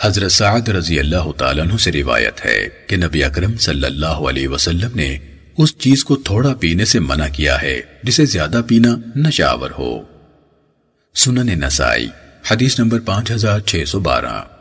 حضرت سعد رضی اللہ تعالیٰ عنہ سے روایت ہے کہ نبی اکرم صلی اللہ علیہ وسلم نے اس چیز کو تھوڑا پینے سے منع کیا ہے جسے زیادہ پینا نشاور ہو۔ سنن نسائی، حدیث نمبر پانچ ہزار چھ سو بارہ۔